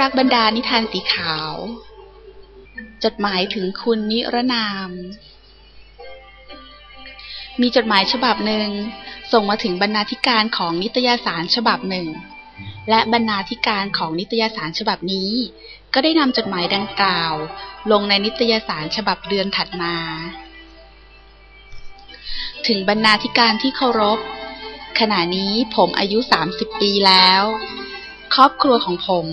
รักบรรดานิทานสีขาว จดหมายถึงคุณนิรนาม มีจดหมายฉบับหนึ่ง ส่งมาถึงบรรณาธิการของนิตยสารฉบับหนึ่ง และบรรณาธิการของนิตยสารฉบับนี้ ก็ได้นำจดหมายดังกล่าว ลงในนิตยสารฉบับเดือนถัดมา ถึงบรรณาธิการที่เคารพ ขณะนี้ผมอายุ 30 ปีแล้วครอบครัวของผม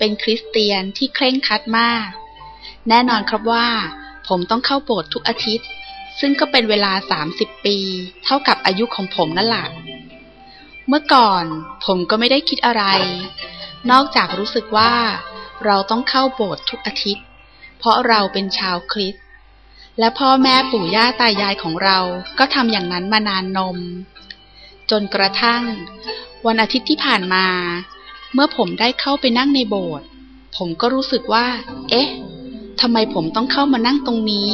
เป็นคริสเตียนที่เคร่งครัดมาก แน่นอนครับว่า ผมต้องเข้าโบสถ์ทุกอาทิตย์ ซึ่งก็เป็นเวลา 30 ปี เท่ากับอายุของผมนั่นแหละเมื่อก่อนผมก็ไม่ได้คิดอะไร นอกจากรู้สึกว่า เราต้องเข้าโบสถ์ทุกอาทิตย์ เพราะเราเป็นชาวคริสต์และพ่อแม่ปู่ย่าตายายของเราก็ทำอย่างนั้นมานานนม จนกระทั่ง วันอาทิตย์ที่ผ่านมา เมื่อผมได้เข้าไปนั่งในโบสถ์ผมก็รู้สึกว่า เอ๊ะทำไมผมต้องเข้ามานั่งตรงนี้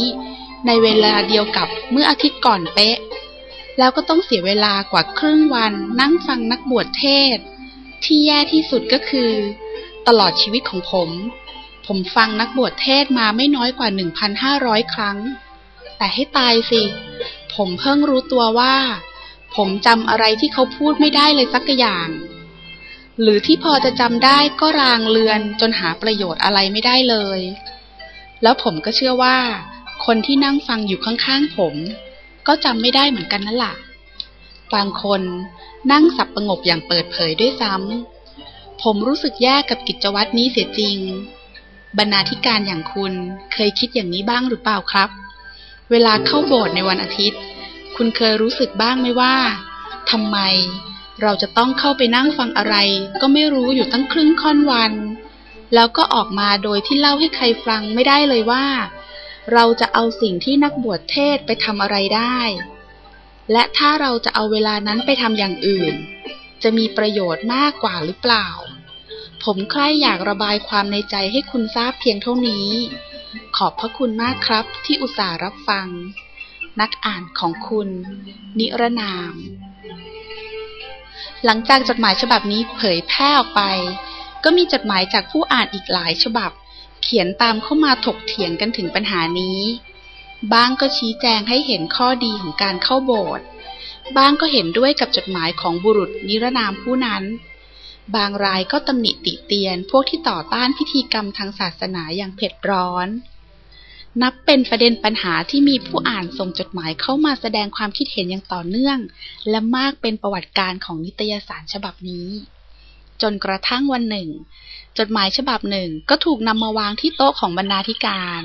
ในเวลาเดียวกับเมื่ออาทิตย์ก่อนเป๊ะ แล้วก็ต้องเสียเวลากว่าครึ่งวันนั่งฟังนักบวชเทศ ที่แย่ที่สุดก็คือ ตลอดชีวิตของผม ผมฟังนักบวชเทศมาไม่น้อยกว่า 1,500 ครั้ง แต่ให้ตายสิ ผมเพิ่งรู้ตัวว่า ผมจำอะไรที่เขาพูดไม่ได้เลยสักอย่าง หรือที่พอจะจำได้ก็รางเลือนจนหาประโยชน์อะไรไม่ได้เลย แล้วผมก็เชื่อว่า คนที่นั่งฟังอยู่ข้างๆผม ก็จำไม่ได้เหมือนกันนั่นแหละบางคนนั่งสับประงบอย่างเปิดเผยด้วยซ้ำ ผมรู้สึกแย่กับกิจวัตรนี้เสียจริง บรรณาธิการอย่างคุณเคยคิดอย่างนี้บ้างหรือเปล่าครับ เวลาเข้าโบสถ์ในวันอาทิตย์ คุณเคยรู้สึกบ้างไหมว่าทำไม เราจะต้องเข้าไปนั่งฟังอะไร ก็ไม่รู้อยู่ตั้งครึ่งค่อนวัน แล้วก็ออกมาโดยที่เล่าให้ใครฟังไม่ได้เลยว่า เราจะเอาสิ่งที่นักบวชเทศไปทำอะไรได้ และถ้าเราจะเอาเวลานั้นไปทำอย่างอื่น จะมีประโยชน์มากกว่าหรือเปล่า ผมใคร่อยากระบายความในใจให้คุณทราบเพียงเท่านี้ ขอบพระคุณมากครับที่อุตส่าห์รับฟัง นักอ่านของคุณ นิรนาม หลังจากจดหมายฉบับนี้เผยแพร่ออกไป ก็มีจดหมายจากผู้อ่านอีกหลายฉบับ เขียนตามเข้ามาถกเถียงกันถึงปัญหานี้บ้างก็ชี้แจงให้เห็นข้อดีของการเข้าโบสถ์บ้างก็เห็นด้วยกับจดหมายของบุรุษนิรนามผู้นั้น บางรายก็ตำหนิติเตียนพวกที่ต่อต้านพิธีกรรมทางศาสนาอย่างเผ็ดร้อน นับเป็นประเด็นปัญหาที่มีผู้อ่านส่งจดหมายเข้ามาแสดงความคิดเห็นอย่างต่อเนื่อง และมากเป็นประวัติการของนิตยสารฉบับนี้ จนกระทั่งวันหนึ่ง จดหมายฉบับหนึ่งก็ถูกนำมาวางที่โต๊ะของบรรณาธิการ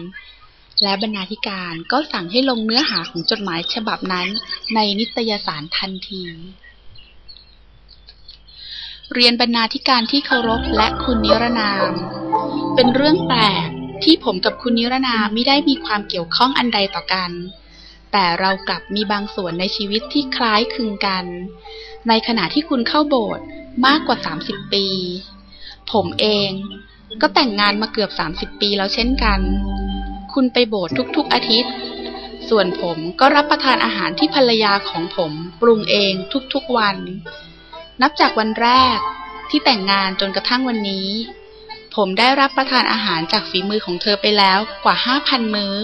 และบรรณาธิการก็สั่งให้ลงเนื้อหาของจดหมายฉบับนั้น ในนิตยสารทันที เรียนบรรณาธิการที่เคารพและคุณนิรนาม เป็นเรื่องแปลก ที่ผมกับคุณนิรนาไม่ได้มีความเกี่ยวข้องอันใดต่อกัน แต่เรากลับมีบางส่วนในชีวิตที่คล้ายคลึงกัน ในขณะที่คุณเข้าโบสถ์มากกว่า 30 ปี ผมเองก็แต่งงานมาเกือบ 30 ปีแล้วเช่นกัน คุณไปโบสถ์ทุกๆอาทิตย์ ส่วนผมก็รับประทานอาหารที่ภรรยาของผมปรุงเองทุกๆวัน นับจากวันแรกที่แต่งงานจนกระทั่งวันนี้ ผมได้รับประทานอาหารจากฝีมือของเธอไปแล้วกว่าห้าพันมื้อ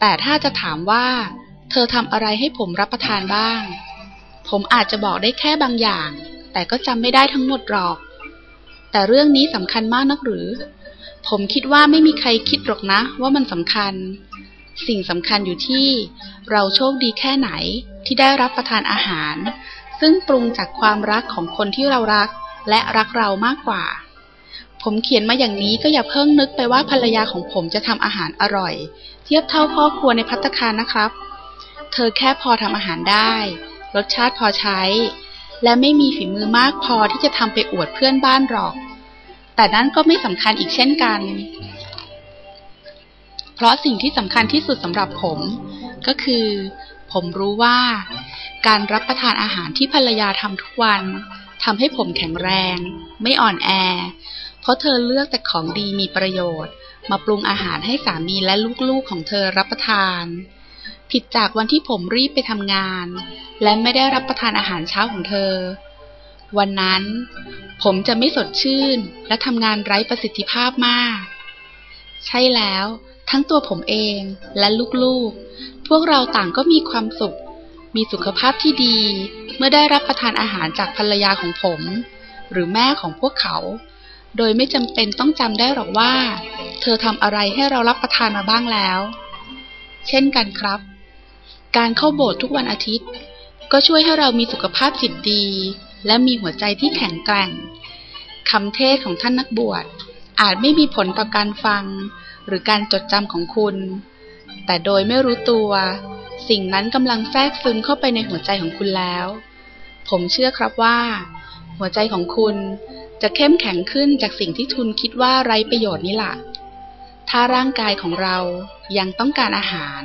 แต่ถ้าจะถามว่า เธอทำอะไรให้ผมรับประทานบ้าง ผมอาจจะบอกได้แค่บางอย่าง แต่ก็จำไม่ได้ทั้งหมดหรอก แต่เรื่องนี้สำคัญมากนักหรือ ผมคิดว่าไม่มีใครคิดหรอกนะ ว่ามันสำคัญ สิ่งสำคัญอยู่ที่เราโชคดีแค่ไหนที่ได้รับประทานอาหาร ซึ่งปรุงจากความรักของคนที่เรารักและรักเรามากกว่า ผมเขียนมาอย่างนี้ก็อย่าเพิ่งนึกไปว่าภรรยาของผมจะทำอาหารอร่อย เทียบเท่าพ่อครัวในพัตคารนะครับ เธอแค่พอทำอาหารได้ รสชาติพอใช้ และไม่มีฝีมือมากพอที่จะทำไปอวดเพื่อนบ้านหรอก แต่นั่นก็ไม่สำคัญอีกเช่นกัน เพราะสิ่งที่สำคัญที่สุดสำหรับผม ก็คือ ผมรู้ว่า การรับประทานอาหารที่ภรรยาทำทุกวันทำให้ผมแข็งแรง ไม่อ่อนแอ เพราะเธอเลือกแต่ของดีมีประโยชน์ มาปรุงอาหารให้สามีและลูกๆของเธอรับประทาน ผิดจากวันที่ผมรีบไปทำงาน และไม่ได้รับประทานอาหารเช้าของเธอ วันนั้น ผมจะไม่สดชื่นและทำงานไร้ประสิทธิภาพมาก ใช่แล้ว ทั้งตัวผมเองและลูกๆ พวกเราต่างก็มีความสุข มีสุขภาพที่ดี เมื่อได้รับประทานอาหารจากภรรยาของผม หรือแม่ของพวกเขา โดยไม่จำเป็นต้องจำได้หรอกว่า เธอทำอะไรให้เรารับประทานมาบ้างแล้ว เช่นกันครับ การเข้าโบสถ์ทุกวันอาทิตย์ ก็ช่วยให้เรามีสุขภาพจิตดี และมีหัวใจที่แข็งแกร่งคำเทศของท่านนักบวช อาจไม่มีผลต่อการฟัง หรือการจดจำของคุณ แต่โดยไม่รู้ตัว สิ่งนั้นกำลังแทรกซึมเข้าไปในหัวใจของคุณแล้ว ผมเชื่อครับว่า หัวใจของคุณจะเข้มแข็งขึ้นจากสิ่งที่ทุนคิดว่าไร้ประโยชน์นี่แหละถ้าร่างกายของเรายังต้องการอาหาร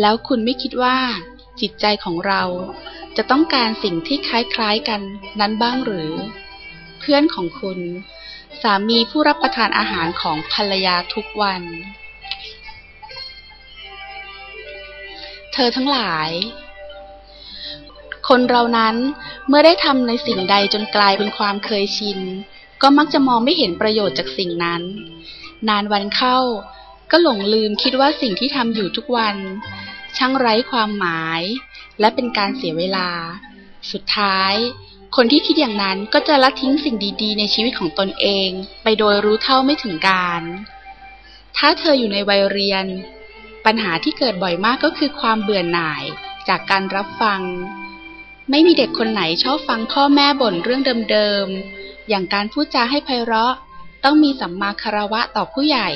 แล้วคุณไม่คิดว่า จิตใจของเราจะต้องการสิ่งที่คล้ายๆกันนั้นบ้างหรือ เพื่อนของคุณ สามีผู้รับประทานอาหารของภรรยาทุกวัน เธอทั้งหลาย คนเรานั้นเมื่อได้ทำในสิ่งใดจนกลายเป็นความเคยชิน ก็มักจะมองไม่เห็นประโยชน์จากสิ่งนั้น นานวันเข้า ก็หลงลืมคิดว่าสิ่งที่ทำอยู่ทุกวัน ช่างไร้ความหมาย และเป็นการเสียเวลา สุดท้าย คนที่คิดอย่างนั้นก็จะละทิ้งสิ่งดี ๆ ในชีวิตของตนเอง ไปโดยรู้เท่าไม่ถึงการ ถ้าเธออยู่ในวัยเรียน ปัญหาที่เกิดบ่อยมากก็คือความเบื่อหน่ายจากการรับฟัง ไม่มีเด็กคนไหนชอบฟังพ่อแม่บ่นเรื่องเดิมๆ อย่างการพูดจาให้ไพเราะ ต้องมีสัมมาคารวะต่อผู้ใหญ่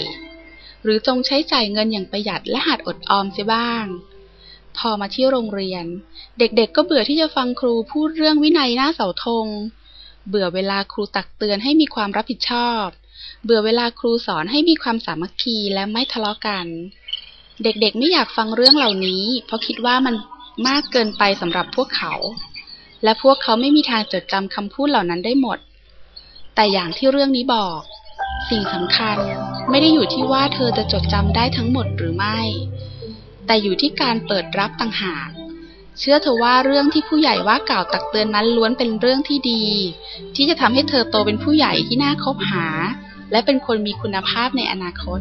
หรือจงใช้จ่ายเงินอย่างประหยัดและหัดอดออมเสียบ้าง พอมาที่โรงเรียน เด็กๆก็เบื่อที่จะฟังครูพูดเรื่องวินัยหน้าเสาธง เบื่อเวลาครูตักเตือนให้มีความรับผิดชอบ เบื่อเวลาครูสอนให้มีความสามัคคีและไม่ทะเลาะกัน เด็กๆไม่อยากฟังเรื่องเหล่านี้ เพราะคิดว่ามัน มากเกินไปสำหรับพวกเขา และพวกเขาไม่มีทางจดจำคำพูดเหล่านั้นได้หมด แต่อย่างที่เรื่องนี้บอก สิ่งสำคัญไม่ได้อยู่ที่ว่าเธอจะจดจำได้ทั้งหมดหรือไม่ แต่อยู่ที่การเปิดรับต่างหากเชื่อเธอว่าเรื่องที่ผู้ใหญ่ว่ากล่าวตักเตือนนั้นล้วนเป็นเรื่องที่ดี ที่จะทำให้เธอโตเป็นผู้ใหญ่ที่น่าคบหา และเป็นคนมีคุณภาพในอนาคต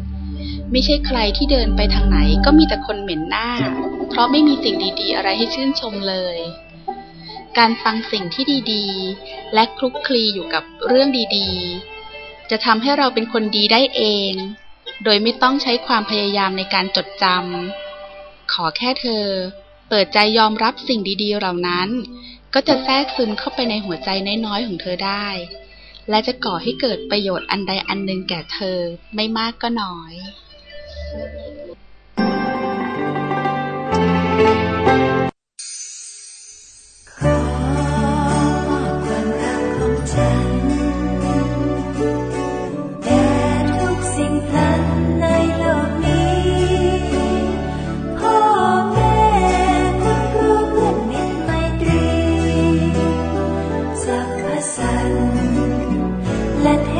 ไม่ใช่ใครที่เดินไปทางไหนก็มีแต่คนเหม็นหน้า เพราะไม่มีสิ่งดี ๆ อะไรให้ชื่นชมเลย การฟังสิ่งที่ดีๆ และคลุกคลีอยู่กับเรื่องดีๆ จะทำให้เราเป็นคนดีได้เอง โดยไม่ต้องใช้ความพยายามในการจดจำขอแค่เธอ เปิดใจยอมรับสิ่งดีๆเหล่านั้น ก็จะแทรกซึมเข้าไปในหัวใจน้อยๆของเธอได้ และจะก่อให้เกิดประโยชน์อันใดอันหนึ่งแก่เธอไม่มากก็น้อย Let